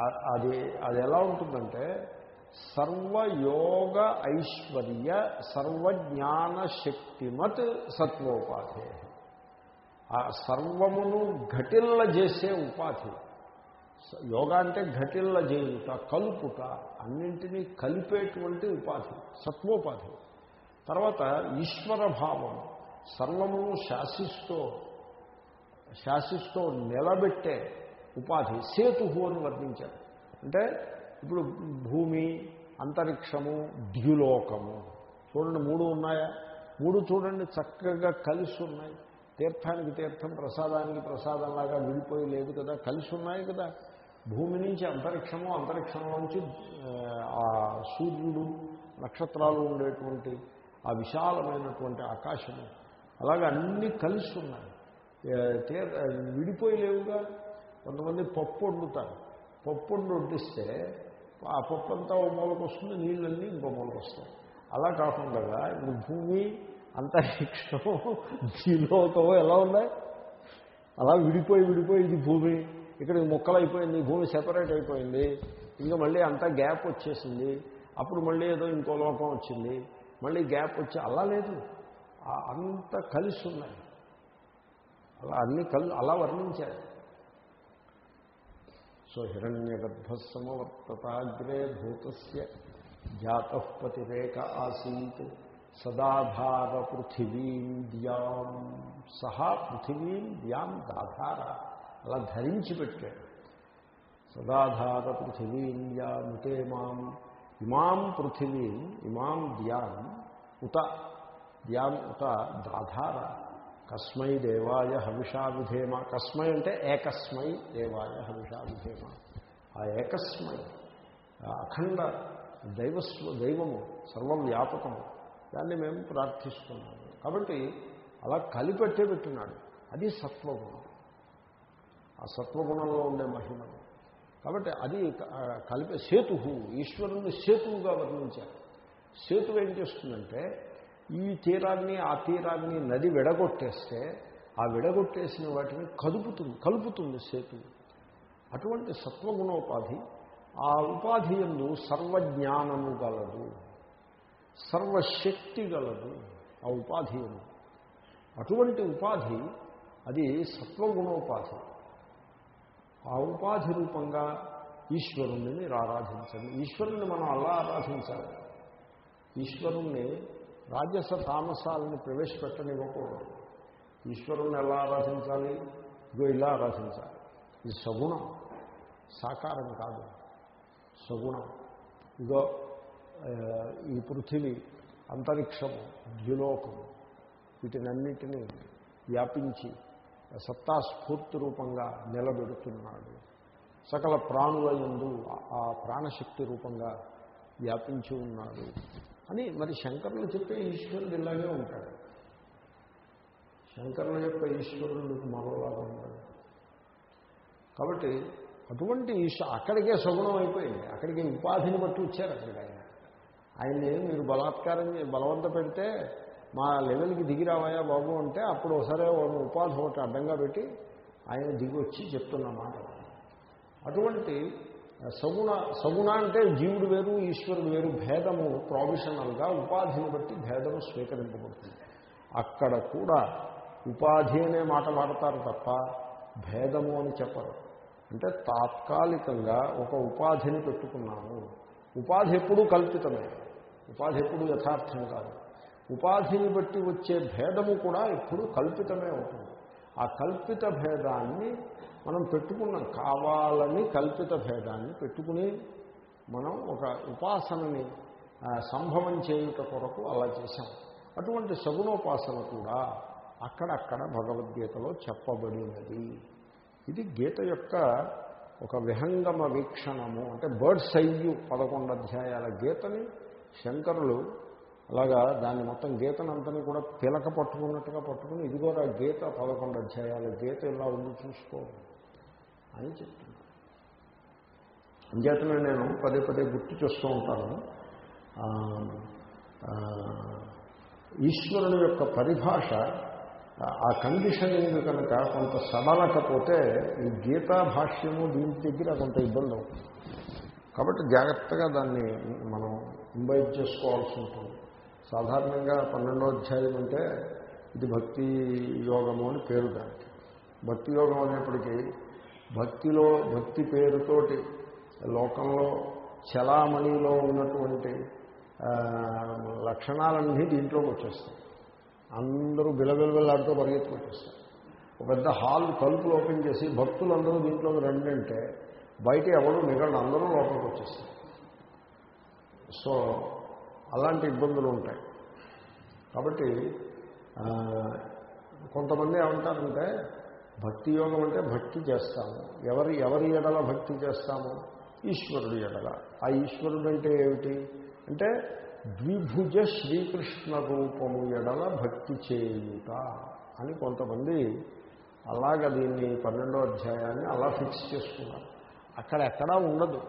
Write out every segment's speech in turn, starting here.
అది అది ఎలా ఉంటుందంటే సర్వయోగ ఐశ్వర్య సర్వజ్ఞాన శక్తిమత్ సత్వోపాధి. ఆ సర్వమును ఘటిల్ల చేసే ఉపాధి. యోగా అంటే ఘటిల్ల చేయుట కలుపుట అన్నింటినీ కలిపేటువంటి ఉపాధి సత్వోపాధి. తర్వాత ఈశ్వర భావం సర్వమును శాసిస్తూ శాసిస్తూ నిలబెట్టే ఉపాధి సేతు అని వర్ణించారు. అంటే ఇప్పుడు భూమి అంతరిక్షము ద్యులోకము. చూడండి మూడు ఉన్నాయా? మూడు చూడండి చక్కగా కలిసి ఉన్నాయి. తీర్థానికి తీర్థం ప్రసాదానికి ప్రసాదంలాగా విడిపోయి లేదు కదా కలిసి ఉన్నాయి కదా. భూమి నుంచి అంతరిక్షము అంతరిక్షం నుంచి ఆ సూర్యుడు నక్షత్రాలు ఉండేటువంటి ఆ విశాలమైనటువంటి ఆకాశము. అలాగే అన్నీ కలిసి ఉన్నాయి. ఏ, విడిపోయి లేవుగా? కొంతమంది పప్పు వండుతారు. పప్పు వండి వడ్డిస్తే ఆ పప్పు అంతా ఓ మూలకు వస్తుంది నీళ్ళన్నీ ఇంకో మూలకు వస్తాయి. అలా కాకుండా ఇప్పుడు భూమి అంతరిక్షం జీలోకం ఎలా ఉన్నాయి? అలా విడిపోయి విడిపోయి ఇది భూమి. ఇక్కడ ముక్కలైపోయింది అయిపోయింది భూమి సెపరేట్ అయిపోయింది. ఇంకా మళ్ళీ అంతా గ్యాప్ వచ్చేసింది. అప్పుడు మళ్ళీ ఏదో ఇంకో లోకం వచ్చింది. మళ్ళీ గ్యాప్ వచ్చి అలా లేదు. అంత కలిసి ఉన్నాయి. అలా అన్ని కలు అలా వర్ణించారు. సో హిరణ్యగర్భసమవర్తతాగ్రే భూతస్య జాతపతిరేక ఆసీత్ సదాధార పృథివీం ద్యాం. సహా పృథివీం ద్యాం దాధార. అలా ధరించి పెట్టాడు. సదాధార పృథివీం యాముతే మాం. ఇమాం పృథివీం ఇమాం ద్యాం ఉత. ద్యాం ఉత దాధార. కస్మై దేవాయ హవిషా విధేమ. కస్మై అంటే ఏకస్మై దేవాయ హవిషా విధేమ. ఆ ఏకస్మై అఖండ దైవస్వ దైవము సర్వవ్యాపకము దాన్ని మేము ప్రార్థిస్తున్నాము. కాబట్టి అలా కలిపెట్టే పెట్టినాడు. అది సత్వగుణం. ఆ సత్వగుణంలో ఉండే మహిమను కాబట్టి అది కలిపే సేతు ఈశ్వరుని సేతువుగా వర్ణించారు. సేతు ఏం చేస్తుందంటే ఈ తీరాన్ని ఆ తీరాన్ని నది విడగొట్టేస్తే ఆ విడగొట్టేసిన వాటిని కదుపుతుంది కలుపుతుంది సేతు. అటువంటి సత్వగుణోపాధి ఆ ఉపాధి ఎందు సర్వజ్ఞానము గలదు. సర్వశక్తి గలదు ఆ ఉపాధి ఎందు. అటువంటి ఉపాధి అది సత్వగుణోపాధి. ఆ ఉపాధి రూపంగా ఈశ్వరుణ్ణి మీరు ఆరాధించండి. ఈశ్వరుణ్ణి మనం అలా ఆరాధించాలి. ఈశ్వరుణ్ణి రాజస తామసాలను ప్రవేశపెట్టనివ్వకూడదు. ఈశ్వరుణ్ణి ఎలా ఆరాధించాలి? ఇగో ఇలా ఆరాధించాలి. ఇది సగుణం. సాకారం కాదు. సగుణం. ఇగో ఈ పృథివీ అంతరిక్షము ద్యులోకము వీటినన్నిటినీ వ్యాపించి సత్తాస్ఫూర్తి రూపంగా నిలబెడుతున్నాడు. సకల ప్రాణుల ఎందు ఆ ప్రాణశక్తి రూపంగా వ్యాపించి ఉన్నాడు. అని మరి శంకరులు చెప్పే ఈశ్వరుడు ఇలాగే ఉంటాడు. శంకరుల యొక్క ఈశ్వరుడు మరోలాగా ఉంటాడు. కాబట్టి అటువంటి ఈశ్వ అక్కడికే సగుణం అయిపోయింది. అక్కడికి ఉపాధిని బట్టి వచ్చారు అక్కడికి ఆయన. ఆయన్ని మీరు బలాత్కారం బలవంత పెడితే మా లెవెల్కి దిగిరావయా బాబు అంటే అప్పుడు ఒకసారి ఉపాధి ఒకటి అడ్డంగా పెట్టి ఆయన దిగి వచ్చి చెప్తున్నమాట అటువంటి సగుణ సగుణ అంటే జీవుడు వేరు ఈశ్వరుడు వేరు భేదము ప్రావిషనల్గా ఉపాధిని బట్టి భేదము స్వీకరింపబడుతుంది. అక్కడ కూడా ఉపాధి అనే మాట వాడతారు తప్ప భేదము అని చెప్పరు. అంటే తాత్కాలికంగా ఒక ఉపాధిని పెట్టుకున్నాము. ఉపాధి ఎప్పుడూ కల్పితమే. ఉపాధి ఎప్పుడూ యథార్థం కాదు. ఉపాధిని బట్టి వచ్చే భేదము కూడా ఎప్పుడూ కల్పితమే అవుతుంది. ఆ కల్పిత భేదాన్ని మనం పెట్టుకున్నాం. కావాలని కల్పిత భేదాన్ని పెట్టుకుని మనం ఒక ఉపాసనని సంభవం చేయుట కొరకు అలా చేశాం. అటువంటి సగుణోపాసన కూడా అక్కడక్కడ భగవద్గీతలో చెప్పబడినది. ఇది గీత యొక్క ఒక విహంగమ వీక్షణము. అంటే బర్డ్స్ అయ్యు పదకొండు అధ్యాయాల గీతని శంకరులు అలాగా దాన్ని మొత్తం గీతనంతని కూడా పిలక పట్టుకున్నట్టుగా పట్టుకుని ఇదిగో ఆ గీత పదకొండు అధ్యాయాల గీత ఇలా ఉంది చూసుకో అని చెప్తున్నాను అంచేతనే నేను పదే పదే గుర్తు చేస్తూ ఉంటాను. ఈశ్వరుని యొక్క పరిభాష ఆ కండిషనింగ్ కనుక కొంత సడలకపోతే ఈ గీతా భాష్యము దీని దగ్గర కొంత ఇబ్బంది అవుతుంది. కాబట్టి జాగ్రత్తగా దాన్ని మనం ఇంబైట్ చేసుకోవాల్సి ఉంటుంది. సాధారణంగా పన్నెండో అధ్యాయం అంటే ఇది భక్తి యోగము అని పేరు దానికి. భక్తి యోగం అనేప్పటికీ భక్తిలో భక్తి పేరుతోటి లోకంలో చలామణిలో ఉన్నటువంటి లక్షణాలన్నీ దీంట్లోకి వచ్చేస్తాయి. అందరూ బిలబిలబిల్లాడుతూ పరిగెత్తుకొచ్చేస్తారు. ఒక పెద్ద హాల్ తలుపులు ఓపెన్ చేసి భక్తులందరూ దీంట్లోకి రండి అంటే బయట ఎవరు మిగలడు అందరూ లోపలికి వచ్చేస్తారు. సో అలాంటి ఇబ్బందులు ఉంటాయి. కాబట్టి కొంతమంది ఏమంటారంటే భక్తి యోగం అంటే భక్తి చేస్తాము. ఎవరి ఎవరి ఎడల భక్తి చేస్తాము? ఈశ్వరుడు ఎడల. ఆ ఈశ్వరుడు అంటే ఏమిటి? అంటే ద్విభుజ శ్రీకృష్ణ రూపము ఎడల భక్తి చేయుట అని కొంతమంది అలాగ దీన్ని పన్నెండో అధ్యాయాన్ని అలా ఫిక్స్ చేసుకున్నారు. అక్కడ ఎక్కడా ఉండదు.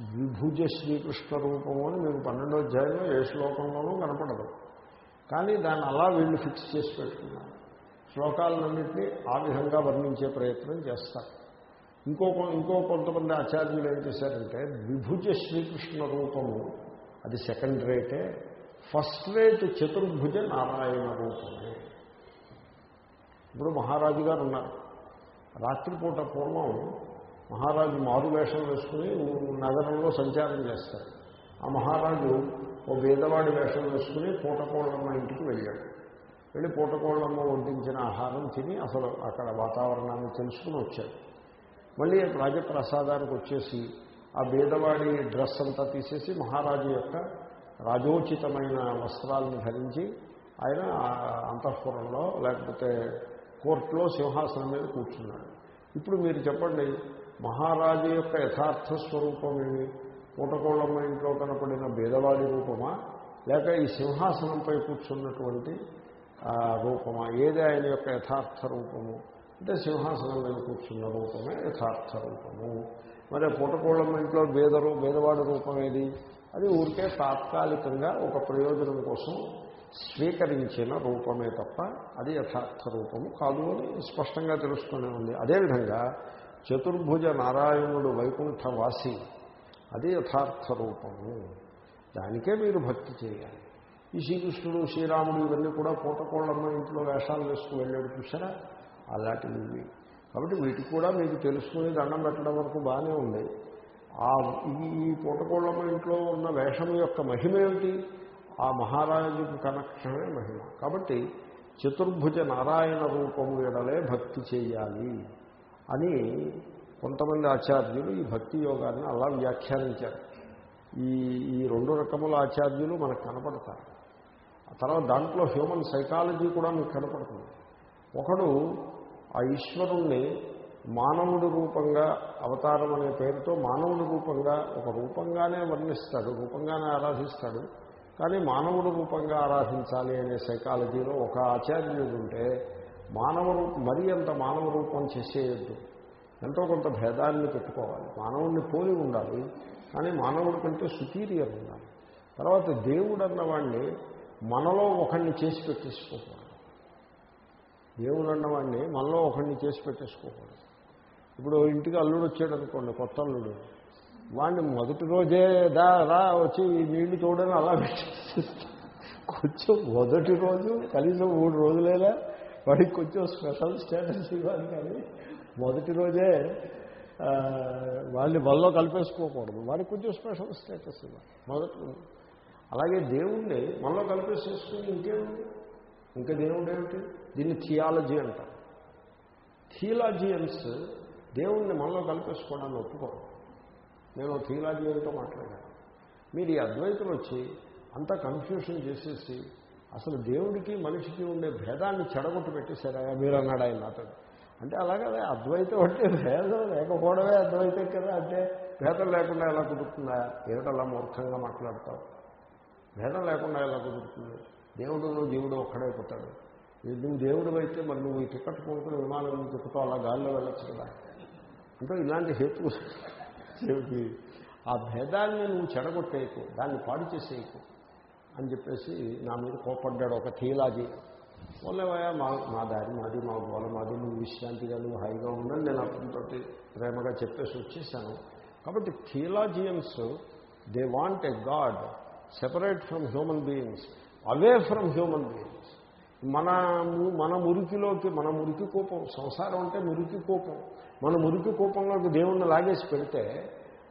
విభుజ శ్రీకృష్ణ రూపము అని మీకు పన్నెండో అధ్యాయంలో ఏ శ్లోకంలోనూ కనపడదు. కానీ దాన్ని అలా వీళ్ళు ఫిక్స్ చేసి పెట్టుకున్నారు. శ్లోకాలన్నింటినీ ఆ విధంగా వర్ణించే ప్రయత్నం చేస్తారు. ఇంకో ఇంకో కొంతమంది ఆచార్యులు ఏం చేశారంటే విభుజ శ్రీకృష్ణ రూపము అది సెకండ్ రేటే ఫస్ట్ రేట్ చతుర్భుజ నారాయణ రూపమే. ఇప్పుడు మహారాజు గారు ఉన్నారు. రాత్రిపూట పూర్వం మహారాజు మారు వేషం వేసుకుని నగరంలో సంచారం చేస్తారు. ఆ మహారాజు ఓ బీదవాడి వేషం వేసుకుని పూటకోళ్ళమ్మ ఇంటికి వెళ్ళాడు. వెళ్ళి పూటకోళ్ళమ్మ వడ్డించిన ఆహారం తిని అసలు అక్కడ వాతావరణాన్ని తెలుసుకుని వచ్చాడు. మళ్ళీ రాజప్రసాదానికి వచ్చేసి ఆ బేదవాడి డ్రెస్ అంతా తీసేసి మహారాజు యొక్క రాజోచితమైన వస్త్రాలను ధరించి ఆయన ఆ అంతఃపురంలో లేకపోతే కోర్టులో సింహాసనం మీద కూర్చున్నాడు. ఇప్పుడు మీరు చెప్పండి మహారాజు యొక్క యథార్థ స్వరూపం ఏమి? పూటకోళ్ళమ్మ ఇంట్లో కనపడిన భేదవాడి రూపమా? లేక ఈ సింహాసనంపై కూర్చున్నటువంటి రూపమా? ఏది ఆయన యొక్క యథార్థ రూపము? అంటే సింహాసనం మీద కూర్చున్న రూపమే యథార్థ రూపము. మరి పూటకోళ్ళమ్మ ఇంట్లో బేదరు భేదవాడి రూపం ఏది? అది ఊరికే తాత్కాలికంగా ఒక ప్రయోజనం కోసం స్వీకరించిన రూపమే తప్ప అది యథార్థ రూపము కాదు అని స్పష్టంగా తెలుస్తూనే ఉంది. అదేవిధంగా చతుర్భుజ నారాయణుడు వైకుంఠవాసి. అది యథార్థ రూపము. దానికే మీరు భక్తి చేయాలి. ఈ శ్రీకృష్ణుడు శ్రీరాముడు ఇవన్నీ కూడా పూటకోళ్ళమ్మ ఇంట్లో వేషాలు వేసుకుని వెళ్ళాడు చూసారా అలాంటివి కాబట్టి వీటికి కూడా మీకు తెలుసుకుని దండం పెట్టడం వరకు బాగానే ఉంది. ఆ ఈ- ఈ పూటకోళ్ళమ్మ ఇంట్లో ఉన్న వేషం యొక్క మహిమ ఏమిటి? ఆ మహారాజుకు కనెక్షనే మహిమ. కాబట్టి చతుర్భుజ నారాయణ రూపము ఎడలే భక్తి చేయాలి. అని కొంతమంది ఆచార్యులు ఈ భక్తి యోగాన్ని అలా వ్యాఖ్యానించారు. ఈ ఈ రెండు రకముల ఆచార్యులు మనకు కనపడతారు. తర్వాత దాంట్లో హ్యూమన్ సైకాలజీ కూడా మీకు కనపడుతుంది. ఒకడు ఆ ఈశ్వరుణ్ణి మానవుడి రూపంగా అవతారం అనే పేరుతో మానవుడి రూపంగా ఒక రూపంగానే వర్ణిస్తాడు రూపంగానే ఆరాధిస్తాడు. కానీ మానవుడి రూపంగా ఆరాధించాలి అనే సైకాలజీలో ఒక ఆచార్యుడు ఉంటే మానవ రూపం మరీ అంత మానవ రూపం చేసేయద్దు. ఎంతో కొంత భేదాన్ని పెట్టుకోవాలి. మానవుడిని పోలి ఉండాలి. కానీ మానవుడి కంటే సుపీరియర్ ఉండాలి. తర్వాత దేవుడు అన్నవాడిని మనలో ఒకడిని చేసి పెట్టేసుకోకూడదు. దేవుడు అన్నవాడిని మనలో ఒకడిని చేసి పెట్టేసుకోకూడదు. ఇప్పుడు ఇంటికి అల్లుడు వచ్చాడు అనుకోండి కొత్త అల్లుడు. వాడిని మొదటి రోజే దా రా వచ్చి నీళ్ళు చూడని అలా పెట్టేసి కొంచెం మొదటి రోజు కనీసం మూడు రోజులేలా వాడికి కొంచెం స్పెషల్ స్టేటస్ ఇవ్వాలి కానీ మొదటి రోజే వాళ్ళని వల్ల కలిపేసుకోకూడదు. వాడికి కొంచెం స్పెషల్ స్టేటస్ ఇవ్వాలి. మొదటి అలాగే దేవుణ్ణి మనలో కలిపేసేసుకుని ఇంకేముంది? ఇంకా దేవుడు ఏమిటి? దీన్ని థియాలజీ అంటారు. థియాలజియన్స్ దేవుణ్ణి మనలో కలిపేసుకోవడాన్ని ఒప్పుకోరు. నేను థియలాజియన్తో మాట్లాడాను. మీరు ఈ అద్వైతులు వచ్చి అంతా కన్ఫ్యూషన్ చేసేసి అసలు దేవుడికి మనిషికి ఉండే భేదాన్ని చెడగొట్టు పెట్టేశారా? మీరు అన్నాడు ఆయన నాతో అంటే అలాగే అద్వైతం అంటే భేదం లేకపోవడమే అద్వైతం కదా. అంటే భేదం లేకుండా ఎలా కుదురుతుందా? ఏమిటి అలా మూర్ఖంగా మాట్లాడతావు? భేదం లేకుండా ఎలా కుదురుతుంది? దేవుడు జీవుడు ఒక్కడైపోతాడు నువ్వు దేవుడు అయితే మరి నువ్వు ఈ టికెట్ కొనుక్కుని విమానం తిప్పుతూ అలా గాల్లో వెళ్ళొచ్చు కదా. అంటే ఇలాంటి హేతు ఆ భేదాన్ని నువ్వు చెడగొట్టేయకు దాన్ని పాడు చేసేయకు. అని చెప్పేసి నా మీద కోపడ్డాడు ఒక థీలాజీ. పోలేవయ్యా మా మా దారి మాది మా గోల మాది నువ్వు విశ్రాంతిగా నువ్వు హాయిగా ఉందని నేను అప్పటితోటి ప్రేమగా చెప్పేసి వచ్చేసాను. కాబట్టి theologians they want a God separate from human beings away from human beings. మన మన మురికిలోకి మన మురికి కోపం సంసారం అంటే మురికి కోపం. మన మురికి కోపంలోకి దేవుణ్ణి లాగేసి పెడితే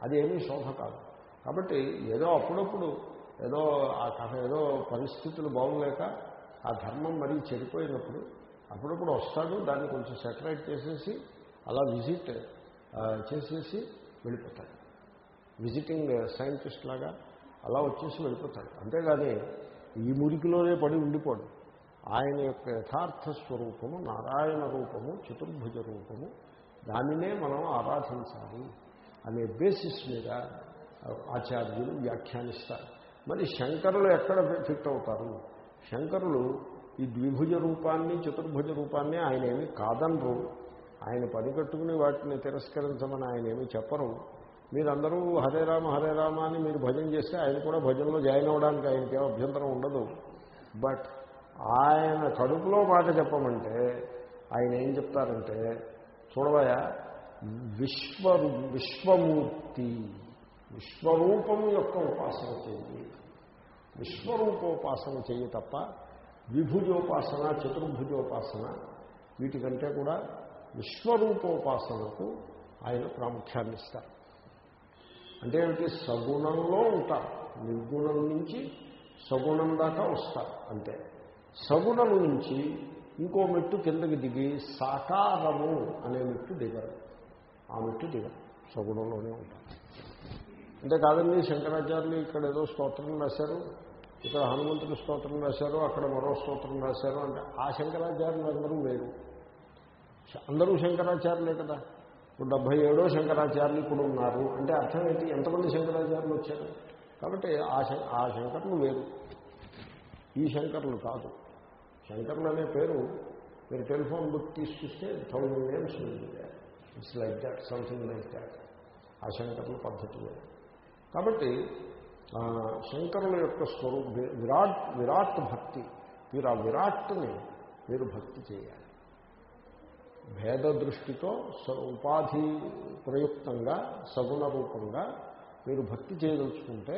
అది ఏమీ శోభ కాదు. కాబట్టి ఏదో అప్పుడప్పుడు ఏదో ఆ కథ ఏదో పరిస్థితులు బాగులేక ఆ ధర్మం మరీ చెడిపోయినప్పుడు అప్పుడప్పుడు వస్తాడు దాన్ని కొంచెం సెటరేట్ చేసేసి అలా విజిట్ చేసేసి వెళ్ళిపోతాడు. విజిటింగ్ సైంటిస్ట్ లాగా అలా వచ్చేసి వెళ్ళిపోతాడు. అంతేగాని ఈ మురికిలోనే పడి ఉండిపోడు. ఆయన యొక్క యథార్థ స్వరూపము నారాయణ రూపము చతుర్భుజ రూపము దానినే మనం ఆరాధించాలి అనే బేసిస్ మీద ఆచార్యులు వ్యాఖ్యానిస్తారు. మరి శంకరులు ఎక్కడ ఫిట్ అవుతారు? శంకరులు ఈ ద్విభుజ రూపాన్ని చతుర్భుజ రూపాన్ని ఆయన ఏమి కాదనరు. ఆయన పని కట్టుకుని వాటిని తిరస్కరించమని ఆయన ఏమి చెప్పరు. మీరందరూ హరే రామ హరే రామ అని మీరు భజన చేస్తే ఆయన కూడా భజనలో జాయిన్ అవ్వడానికి ఆయనకి ఏం అభ్యంతరం ఉండదు. బట్ ఆయన కడుపులో మాట చెప్పమంటే ఆయన ఏం చెప్తారంటే చూడవయా విశ్వ విశ్వమూర్తి విశ్వరూపము యొక్క ఉపాసన చేయి విశ్వరూపోపాసన చెయ్యి తప్ప విభుజోపాసన చతుర్భుజోపాసన వీటికంటే కూడా విశ్వరూపోపాసనకు ఆయన ప్రాముఖ్యాన్ని ఇస్తారు. అంటే ఏమిటి? సగుణంలో ఉంటారు. నిర్గుణం నుంచి సగుణం దాకా వస్తారు. అంతే. సగుణం నుంచి ఇంకో మెట్టు కిందకి దిగి సాకారము అనే మెట్టు దిగరు. ఆ మెట్టు దిగరు. సగుణంలోనే ఉంటారు. అంటే కాదండి శంకరాచార్యులు ఇక్కడ ఏదో స్తోత్రం రాశారు ఇక్కడ హనుమంతుడి స్తోత్రం రాశారు అక్కడ మరో స్తోత్రం రాశారు అంటే ఆ శంకరాచార్యులు అందరూ వేరు. అందరూ శంకరాచార్యులే కదా. ఇప్పుడు డెబ్భై ఏడో శంకరాచార్యులు ఇప్పుడు ఉన్నారు. అంటే అర్థం ఏంటి? ఎంతమంది శంకరాచార్యులు వచ్చారు? కాబట్టి ఆ ఆ శంకరులు వేరు. ఈ శంకరులు కాదు. శంకరులు అనే పేరు మీరు టెలిఫోన్ బుక్ తీసుకొస్తే thousand names it's like that something like that ఆ శంకరుల పద్ధతి వేరు. కాబట్టి శంకరుల యొక్క స్వరూప విరాట్ విరాట్ భక్తి మీరు ఆ విరాట్ని మీరు భక్తి చేయాలి. భేద దృష్టితో ఉపాధి ప్రయుక్తంగా సగుణ రూపంగా మీరు భక్తి చేయదలుచుకుంటే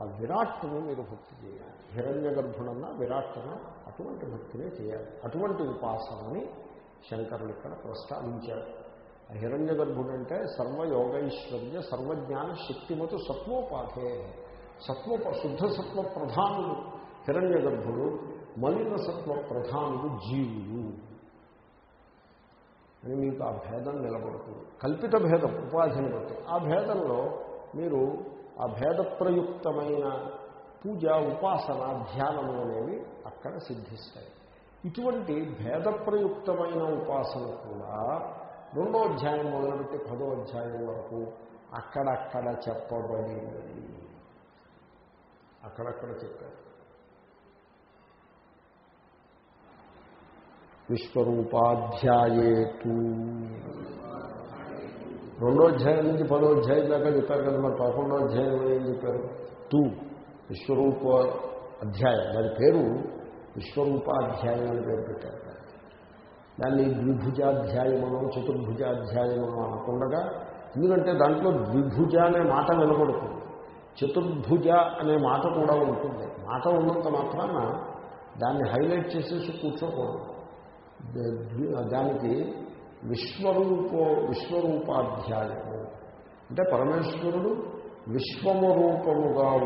ఆ విరాట్ను మీరు భక్తి చేయాలి. హిరణ్య గర్భుడన్న విరాట్న అటువంటి భక్తినే చేయాలి. అటువంటి ఉపాసనని శంకరులు ఇక్కడ ప్రస్తావించారు హిరణ్య గర్భుడంటే సర్వయోగైశ్వర్య సర్వజ్ఞాన శక్తిమతు సత్వోపాధే సత్వ శుద్ధ సత్వ ప్రధానుడు హిరణ్య గర్భుడు మలిన సత్వ ప్రధానుడు జీవుడు. అని మీకు ఆ భేదం నిలబడుతుంది. కల్పిత భేదం ఉపాధిని బట్టి ఆ భేదంలో మీరు ఆ భేద ప్రయుక్తమైన పూజ ఉపాసన ధ్యానము అనేవి అక్కడ సిద్ధిస్తాయి. ఇటువంటి భేద ప్రయుక్తమైన ఉపాసన కూడా రెండో అధ్యాయం మొదలుపెట్టి పదో అధ్యాయం వరకు అక్కడక్కడ చెప్పబడింది. అక్కడక్కడ చెప్పారు. విశ్వరూపాధ్యాయేతు. రెండో అధ్యాయం నుంచి పదో అధ్యాయం దాకా చెప్పారు కదా మరి పదకొండో అధ్యాయం ఏం చెప్పారు? టూ విశ్వరూప అధ్యాయం. దాని పేరు విశ్వరూపాధ్యాయం అని పేరు పెట్టారు. దాన్ని ద్విభుజాధ్యాయమనో చతుర్భుజాధ్యాయమనో అనకుండగా ఎందుకంటే దాంట్లో ద్విభుజ అనే మాట వినబడుతుంది చతుర్భుజ అనే మాట కూడా ఉంటుంది. మాట ఉన్నంత మాత్రాన దాన్ని హైలైట్ చేసేసి కూర్చోకూడదు. దానికి విశ్వరూపో విశ్వరూపాధ్యాయము. అంటే పరమేశ్వరుడు విశ్వము రూపముగా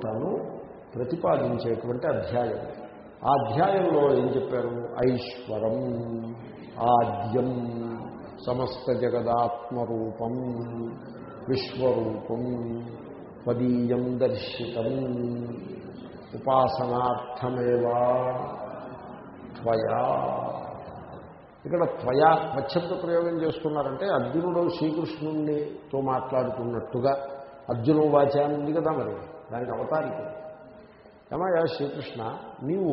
తను ప్రతిపాదించేటువంటి అధ్యాయం. ఆ అధ్యాయంలో ఏం చెప్పారు? ఐశ్వరం. ఆద్యం సమస్త జగదాత్మరూపం విశ్వరూపం పదీయం దర్శితం ఉపాసనార్థమేవా త్వయా. ఇక్కడ త్వయా స్వచ్ఛంద ప్రయోగం చేస్తున్నారంటే అర్జునుడు శ్రీకృష్ణుడితో మాట్లాడుతున్నట్టుగా అర్జును వాచానుంది కదా మరి దానికి అవతారిక. ఏమయ్యా శ్రీకృష్ణ నీవు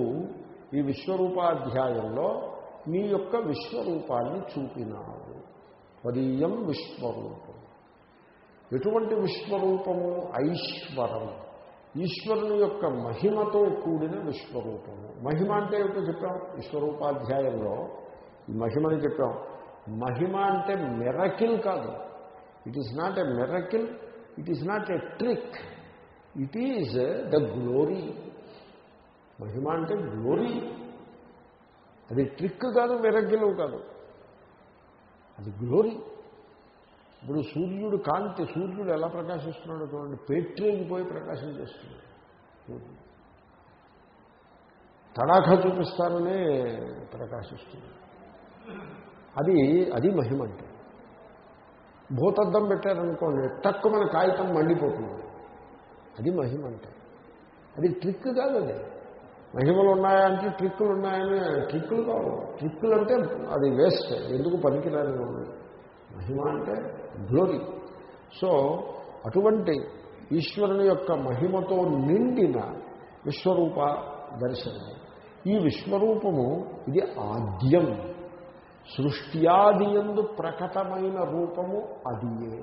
ఈ విశ్వరూపాధ్యాయంలో మీ యొక్క విశ్వరూపాన్ని చూపినాడు. పదీయం విశ్వరూపం. ఎటువంటి విశ్వరూపము? ఐశ్వరం. ఈశ్వరుని యొక్క మహిమతో కూడిన విశ్వరూపము. మహిమ అంటే ఏమిటో చెప్పాం? విశ్వరూపాధ్యాయంలో ఈ మహిమని చెప్పాం. మహిమ అంటే మెరకిల్ కాదు. It is not a miracle it is not a trick it is the glory మహిమ అంటే గ్లోరీ అది ట్రిక్ కాదు మెరకిల్ కాదు. అది గ్లోరీ ఇప్పుడు సూర్యుడు కాంతి సూర్యుడు ఎలా ప్రకాశిస్తున్నాడు చూడండి. పేట్రేగిపోయి ప్రకాశం చేస్తున్నాడు. తడాఖ తడాఖా ప్రకాశిస్తుంది అది అది మహిమ అంటే. భూతద్దం పెట్టారనుకోండి తక్కువ మన కాగితం మండిపోతుంది. అది మహిమ అంటే. అది ట్రిక్ కాదు అది. మహిమలు ఉన్నాయా అంటే ట్రిక్కులు ఉన్నాయని ట్రిక్కులు కావు. ట్రిక్కులు అంటే అది వేస్ట్. ఎందుకు పనికిరాని ఉంది మహిమ అంటే గ్లోరీ సో అటువంటి ఈశ్వరుని యొక్క మహిమతో నిండిన విశ్వరూప దర్శనం. ఈ విశ్వరూపము ఇది ఆద్యం. సృష్ట్యాదియందు ప్రకటమైన రూపము అదియే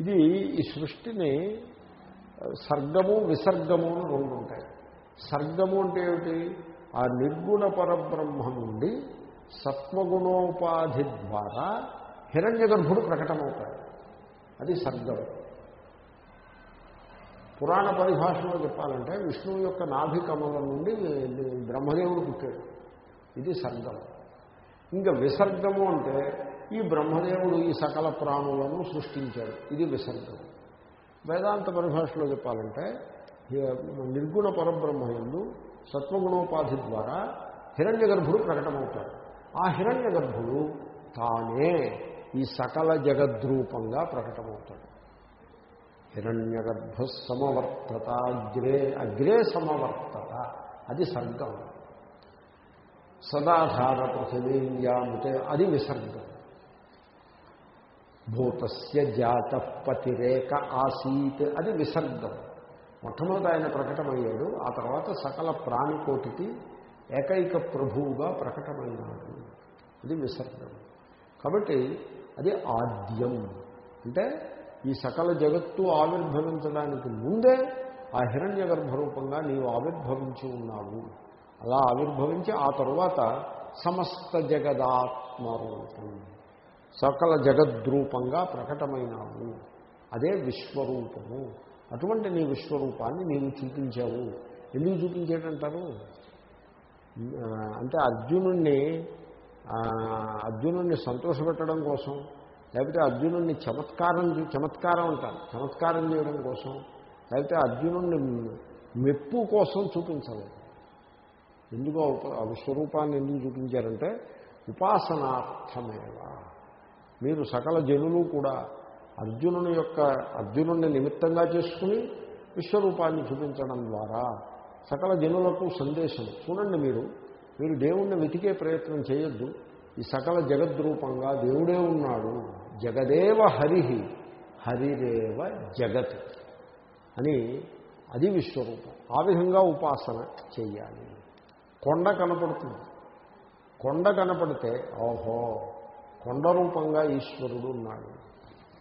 ఇది ఈ సృష్టిని సర్గము విసర్గము అని రెండు ఉంటాయి. సర్గము అంటే ఏమిటి? ఆ నిర్గుణ పరబ్రహ్మ నుండి సత్వగుణోపాధి ద్వారా హిరణ్య గర్భుడు ప్రకటమవుతాడు. అది సర్గం. పురాణ పరిభాషలో చెప్పాలంటే విష్ణువు యొక్క నాభి కమలం నుండి బ్రహ్మదేవుడు పుట్టాడు. ఇది సర్గం. ఇంకా విసర్గము అంటే ఈ బ్రహ్మదేవుడు ఈ సకల ప్రాణులను సృష్టించాడు. ఇది విసర్గం. వేదాంత పరిభాషలో చెప్పాలంటే నిర్గుణ పరబ్రహ్మయందు సత్వగుణోపాధి ద్వారా హిరణ్య గర్భుడు ప్రకటమవుతాడు. ఆ హిరణ్య గర్భుడు తానే ఈ సకల జగద్రూపంగా ప్రకటమవుతాడు. హిరణ్య గర్భ సమవర్తత అగ్రే అగ్రే సమవర్తత అది సర్గం. సదాధార పృథివీయాముతే అది విసర్గం. భూతస్య జాత పతిరేక ఆసీత్ అది విసర్గం. మొట్టమొదట ఆయన ప్రకటమయ్యాడు. ఆ తర్వాత సకల ప్రాణికోటికి ఏకైక ప్రభువుగా ప్రకటమైనాడు ఇది విసర్గం. కాబట్టి అది ఆద్యం. అంటే ఈ సకల జగత్తు ఆవిర్భవించడానికి ముందే ఆ హిరణ్య గర్భరూపంగా నీవు ఆవిర్భవించి ఉన్నావు. అలా ఆవిర్భవించి ఆ తరువాత సమస్త జగదాత్మరూపం సకల జగద్రూపంగా ప్రకటమైనావు. అదే విశ్వరూపము. అటువంటి నీ విశ్వరూపాన్ని నీవు చూపించావు. ఎందుకు చూపించేటంటారు అంటే అర్జునుణ్ణి అర్జునుణ్ణి సంతోషపెట్టడం కోసం లేకపోతే అర్జునుడిని చమత్కారం చమత్కారం అంటారు. చమత్కారం చేయడం కోసం లేకపోతే అర్జునుణ్ణి మెప్పు కోసం చూపించలేదు. ఎందుకు ఆ విశ్వరూపాన్ని ఎందుకు చూపించారంటే ఉపాసనార్థమేవా? మీరు సకల జనులు కూడా అర్జునుని యొక్క అర్జునుడిని నిమిత్తంగా చేసుకుని విశ్వరూపాన్ని చూపించడం ద్వారా సకల జనులకు సందేశం. చూడండి మీరు మీరు దేవుణ్ణి వెతికే ప్రయత్నం చేయొద్దు. ఈ సకల జగద్రూపంగా దేవుడే ఉన్నాడు. జగదేవ హరిహి హరిరేవ జగత్ అని అది విశ్వరూపం. ఆ విధంగా ఉపాసన చేయాలి కొండ కనపడుతుంది. కొండ కనపడితే ఓహో కొండ రూపంగా ఈశ్వరుడు ఉన్నాడు.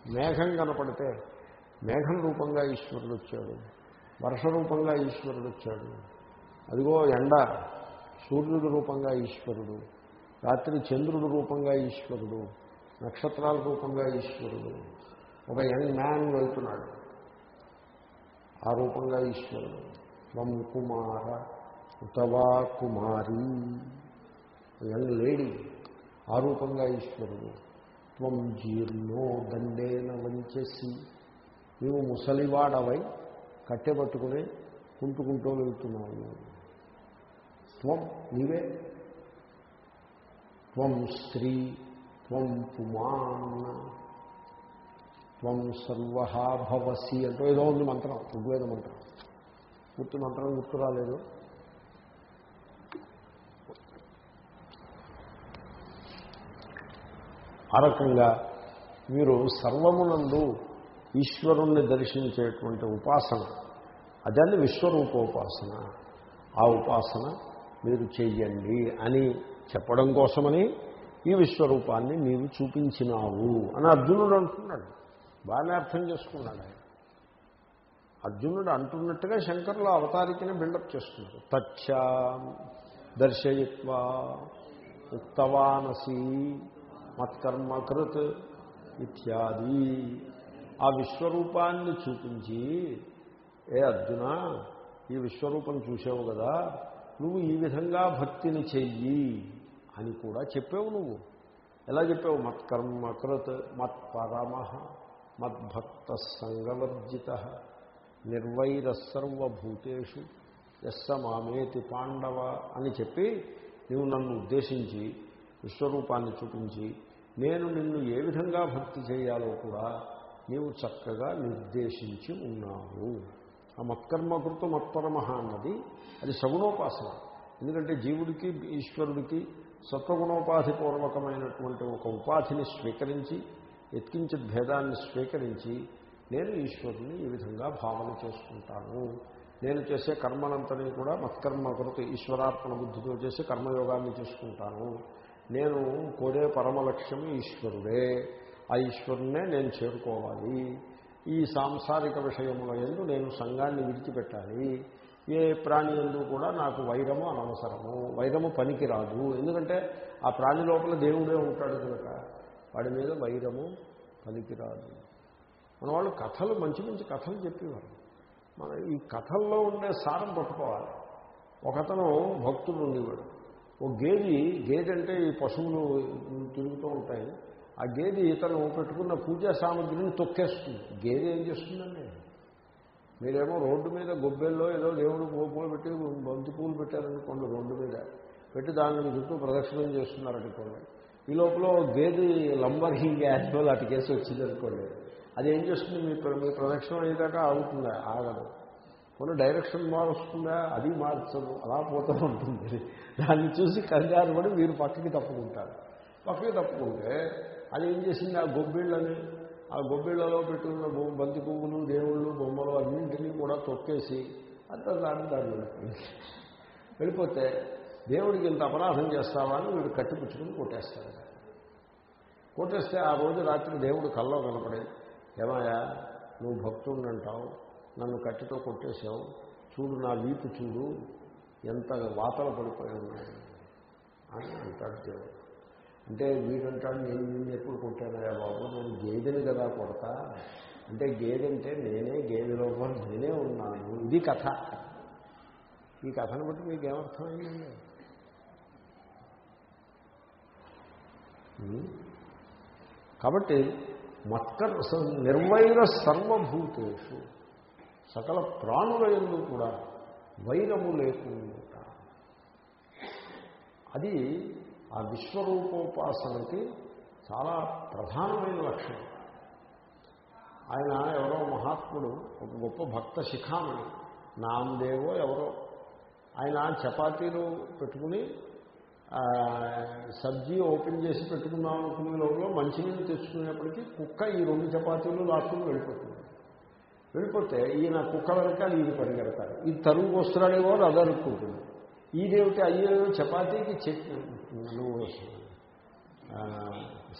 మేఘం కనపడితే మేఘం రూపంగా ఈశ్వరుడు వచ్చాడు. వర్ష రూపంగా ఈశ్వరుడు వచ్చాడు. అదిగో ఎండ సూర్యుడు రూపంగా ఈశ్వరుడు రాత్రి చంద్రుడు రూపంగా ఈశ్వరుడు నక్షత్రాల రూపంగా ఈశ్వరుడు ఒక యంగ్ మ్యాన్ వెళ్తున్నాడు. ఆ రూపంగా ఈశ్వరుడు. త్వం కుమార ఉతవా కుమారి. యంగ్ లేడీ ఆ రూపంగా ఈశ్వరుడు. త్వం జీర్ణో దండేన వంచేసి. నీవు ముసలివాడవై కట్టెపట్టుకుని కుంటుకుంటూ వెళ్తున్నావు. త్వం నీవే. త్వం స్త్రీ త్వం పుమాన్. త్వం సర్వహాభవసి భవసి అంటూ ఏదో ఉంది మంత్రం ఋగ్వేద మంత్రం. గుర్తు మంత్రం గుర్తు రాలేదు. ఆ రకంగా మీరు సర్వమునందు ఈశ్వరుణ్ణి దర్శించేటువంటి ఉపాసన. అదాన్ని విశ్వరూపోపాసన. ఆ ఉపాసన మీరు చెయ్యండి అని చెప్పడం కోసమని ఈ విశ్వరూపాన్ని నీవు చూపించినావు అని అర్జునుడు అంటున్నాడు. బాగానే అర్థం చేసుకున్నాడు ఆయన. అర్జునుడు అంటున్నట్టుగా శంకరులు అవతారికని బిల్డప్ చేస్తున్నారు. తచ్చ దర్శయిత్వా ఉక్తవానసి మత్కర్మకృత్ ఇత్యాది. ఆ విశ్వరూపాన్ని చూపించి ఏ అర్జున ఈ విశ్వరూపం చూసావు కదా నువ్వు ఈ విధంగా భక్తిని చెయ్యి అని కూడా చెప్పావు నువ్వు. ఎలా చెప్పావు? మత్కర్మకృత్ మత్పరమ మద్భక్త సంగవర్జిత నిర్వైరసర్వభూతేషు ఎస్స మామేతి పాండవ అని చెప్పి నువ్వు నన్ను ఉద్దేశించి విశ్వరూపాన్ని చూపించి నేను నిన్ను ఏ విధంగా భక్తి చేయాలో కూడా నీవు చక్కగా నిర్దేశించి ఉన్నావు. ఆ మత్కర్మకృత మత్పరమ అన్నది అది సగుణోపాసన. ఎందుకంటే జీవుడికి ఈశ్వరుడికి సత్వగుణోపాధిపూర్వకమైనటువంటి ఒక ఉపాధిని స్వీకరించి ఎత్కించి భేదాన్ని స్వీకరించి నేను ఈశ్వరుని ఈ విధంగా భావన చేసుకుంటాను నేను చేసే కర్మనంతని కూడా మత్కర్మ కొరకు ఈశ్వరార్పణ బుద్ధితో చేసి కర్మయోగాన్ని చేసుకుంటాను నేను కోరే పరమ లక్ష్యం ఈశ్వరుడే ఆ ఈశ్వరునే నేను చేరుకోవాలి. ఈ సాంసారిక విషయముల ఎందు నేను సంఘాన్ని విడిచిపెట్టాలి. ఏ ప్రాణి ఎందు కూడా నాకు వైరము అనవసరము వైరము పనికి రాదు ఎందుకంటే ఆ ప్రాణి లోపల దేవుడే ఉంటాడు కనుక వాడి మీద వైరము పనికిరాదు. మన వాళ్ళు కథలు మంచి మంచి కథలు చెప్పేవారు. మన ఈ కథల్లో ఉండే సారం పట్టుకోవాలి. ఒకతను భక్తుడు ఉండేవాడు. ఓ గేది గేదె అంటే ఈ పశువులు తిరుగుతూ ఉంటాయి. ఆ గేది ఇతను పెట్టుకున్న పూజా సామగ్రిని తొక్కేస్తుంది. గేదె ఏం చేస్తుందండి? మీరేమో రోడ్డు మీద గొబ్బెల్లో ఏదో దేవుడు పూలు పెట్టి బంతి పూలు పెట్టారనుకోండి రోడ్డు మీద. పెట్టి దాని చుట్టూ ప్రదక్షిణం చేస్తున్నారనుకోండి ఈ లోపల గేది లంబర్ హింగ్ యాజ్వల్ అటు కేసు వచ్చిందనుకోండి. అది ఏం చేస్తుంది? మీ మీ ప్రదక్షిణం అయ్యేదాకా ఆగుతుంది? ఆగదు. కొన్ని డైరెక్షన్ మారుస్తుందా అది మార్చదు అలా పోతూ ఉంటుంది. దాన్ని చూసి కంగారు పడి మీరు పక్కకి తప్పుకుంటారు. పక్కకి తప్పుకుంటే అది ఏం చేసింది? ఆ గొబ్బిళ్ళని ఆ గొబ్బిళ్ళలో పెట్టుకున్న బంతి పువ్వులు దేవుళ్ళు బొమ్మలు అన్నింటినీ కూడా తొక్కేసి అంత దాన్ని దాన్ని వెళ్ళిపోయింది. వెళ్ళిపోతే దేవుడికి ఇంత అపరాధం చేస్తావా అని వీడు కట్టిపుచ్చుకుని కొట్టేస్తాడు. కొట్టేస్తే ఆ రోజు రాత్రి దేవుడు కల్లో కనపడే ఏమాయా నువ్వు భక్తుడిని అంటావు. నన్ను కట్టితో కొట్టేశావు. చూడు నా వీపు చూడు. ఎంత వాతలు పడిపోయాను అని అంటాడు దేవుడు. అంటే వీడంటాడు నేను నిన్ను ఎప్పుడు కొట్టానయా బాబు? నేను గేదెని కదా కొడతా. అంటే గేదెంటే నేనే గేదె లోపల నేనే ఉన్నాను. ఇది కథ. ఈ కథను బట్టి మీకు ఏమర్థమైందండి? కాబట్టి మత్కర్ నిర్వైర సర్వభూతేషు. సకల ప్రాణుల ఎందు కూడా వైరము లేకుండా అది ఆ విశ్వరూపోపాసనకి చాలా ప్రధానమైన లక్షణం. ఆయన ఎవరో మహాత్ముడు ఒక గొప్ప భక్త శిఖామణి నామదేవో ఎవరో. ఆయన చపాతీలు పెట్టుకుని సబ్జీ ఓపెన్ చేసి పెట్టుకుందాం అనుకునే లోపల మంచినీళ్ళు తెచ్చుకునేప్పటికీ కుక్క ఈ రెండు చపాతీలు లాక్కుని వెళ్ళిపోతుంది. వెళ్ళిపోతే ఈయన కుక్క వెనకాల ఈయన పరిగెడతారు. ఈ తరువుకు వస్తున్నాడేమో అది అదనుకుంటుంది ఈదేమిటి? అయ్యో చపాతీకి చట్నీ నువ్వు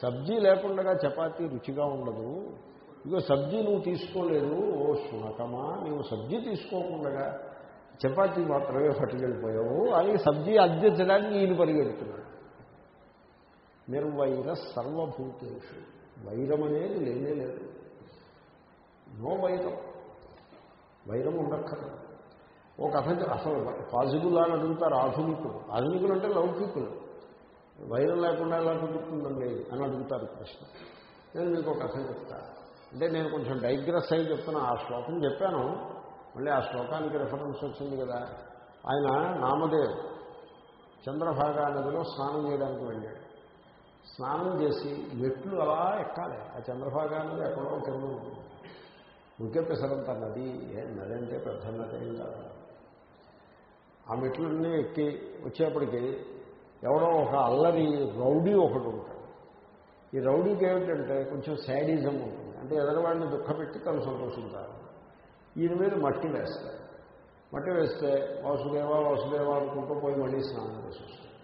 సబ్జీ లేకుండా చపాతీ రుచిగా ఉండదు. ఇగో సబ్జీ నువ్వు తీసుకోలేదు. ఓ శునకమా నువ్వు సబ్జీ తీసుకోకుండా చపాతీ మాత్రమే పట్టుకెళ్ళిపోయావు అని సబ్జీ అద్దెచ్చడానికి ఈయన పరిగెడుతున్నాడు. నిర్వైర సర్వభూతేషు. వైరం అనేది లేనే లేదు. నో వైరం. వైరం ఉండక్కర్లేదు. ఓ కథ అసలు పాజిబుల్ అని అడుగుతారు ఆధునికులు ఆధునికులు అంటే లౌకికులు వైరం లేకుండా ఎలా కుదురుతుందండి అని అడుగుతారు ప్రశ్న నేను మీకు ఒక కథ చెప్తా. అంటే నేను కొంచెం డైగ్రెస్ అయి చెప్తున్నా. ఆ శ్లోకం చెప్పాను. మళ్ళీ ఆ శ్లోకానికి రెఫరెన్స్ వచ్చింది కదా. ఆయన నామదేవ్ చంద్రభాగా నదిలో స్నానం చేయడానికి వెళ్ళాడు. స్నానం చేసి మెట్లు అలా ఎక్కాలి. ఆ చంద్రభాగా నది ఎక్కడో కింద ఉంటుంది. ఉరికే పెసరంత నది నది అంటే పెద్ద నది ఏం కాదు. ఆ మెట్లన్నీ ఎక్కి వచ్చేప్పటికి ఎవడో ఒక అల్లరి రౌడీ ఒకడు ఉంటాడు. ఈ రౌడీకి ఏమిటంటే కొంచెం శాడిజం ఉంటుంది. అంటే ఎదరవాడిని దుఃఖపెట్టి తను సంతోషించాలి. ఈయన మీద మట్టి వేస్తాడు మట్టి వేస్తే వాసుదేవ వాసుదేవ అనుకుంటూ పోయి మళ్ళీ స్నానం చేసి వస్తాడు